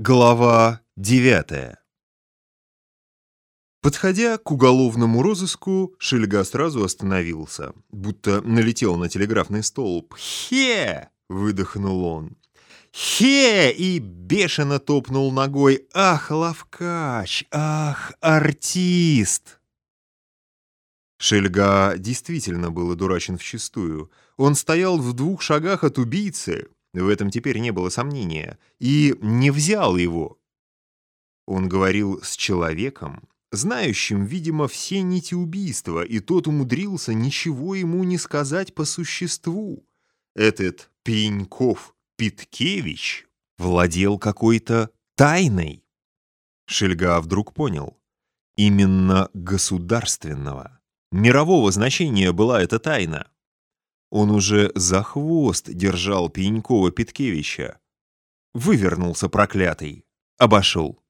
Глава девятая Подходя к уголовному розыску, Шельга сразу остановился, будто налетел на телеграфный столб. «Хе!» — выдохнул он. «Хе!» и бешено топнул ногой. «Ах, ловкач! Ах, артист!» Шельга действительно был одурачен вчистую. Он стоял в двух шагах от убийцы, в этом теперь не было сомнения, и не взял его. Он говорил с человеком, знающим, видимо, все нити убийства, и тот умудрился ничего ему не сказать по существу. Этот Пеньков Питкевич владел какой-то тайной. Шельга вдруг понял. Именно государственного, мирового значения была эта тайна. Он уже за хвост держал Пенькова Питкевича. Вывернулся проклятый. Обошел.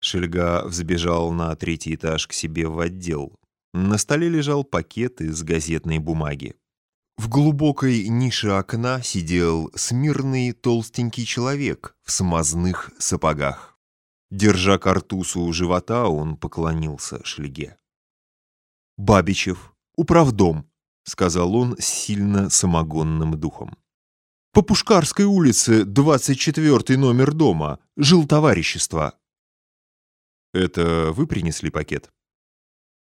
Шельга взбежал на третий этаж к себе в отдел. На столе лежал пакет из газетной бумаги. В глубокой нише окна сидел смирный толстенький человек в смазных сапогах. Держа картузу у живота, он поклонился Шельге. «Бабичев, управдом», — сказал он с сильно самогонным духом. «По Пушкарской улице, 24 номер дома, жил товарищество». «Это вы принесли пакет?»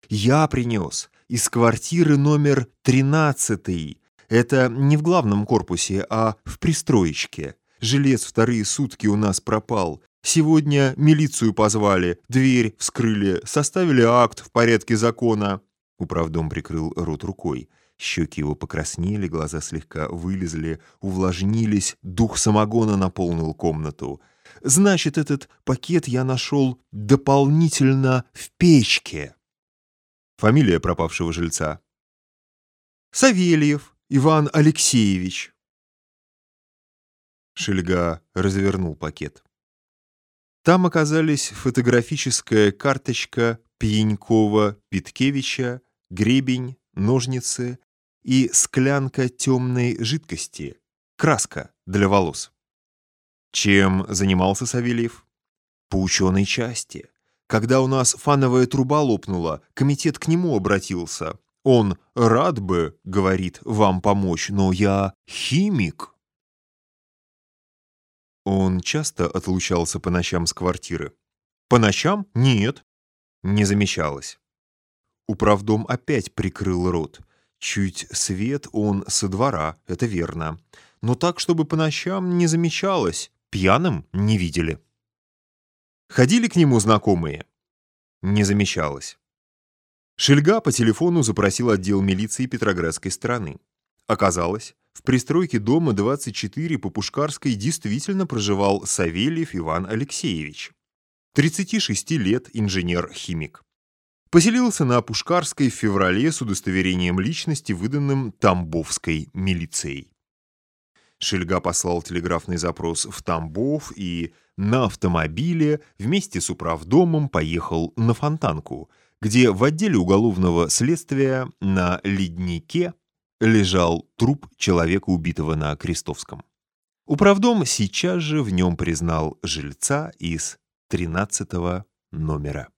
«Я принес. Из квартиры номер 13 Это не в главном корпусе, а в пристроечке. Жилец вторые сутки у нас пропал. Сегодня милицию позвали, дверь вскрыли, составили акт в порядке закона». Управдом прикрыл рот рукой. Щеки его покраснели, глаза слегка вылезли, увлажнились, дух самогона наполнил комнату. Значит, этот пакет я нашел дополнительно в печке. Фамилия пропавшего жильца. Савельев Иван Алексеевич. Шельга развернул пакет. Там оказались фотографическая карточка Пьянькова-Питкевича, гребень, ножницы и склянка темной жидкости, краска для волос. Чем занимался Савельев? По ученой части. Когда у нас фановая труба лопнула, комитет к нему обратился. Он рад бы, говорит, вам помочь, но я химик. Он часто отлучался по ночам с квартиры. По ночам? Нет. Не замечалось. Управдом опять прикрыл рот. Чуть свет он со двора, это верно. Но так, чтобы по ночам не замечалось, пьяным не видели. Ходили к нему знакомые? Не замечалось. Шельга по телефону запросил отдел милиции Петроградской стороны. Оказалось, в пристройке дома 24 по Пушкарской действительно проживал Савельев Иван Алексеевич. 36 лет инженер-химик. Поселился на Пушкарской в феврале с удостоверением личности, выданным Тамбовской милицией. Шельга послал телеграфный запрос в Тамбов и на автомобиле вместе с управдомом поехал на Фонтанку, где в отделе уголовного следствия на леднике лежал труп человека, убитого на Крестовском. Управдом сейчас же в нем признал жильца из 13 номера.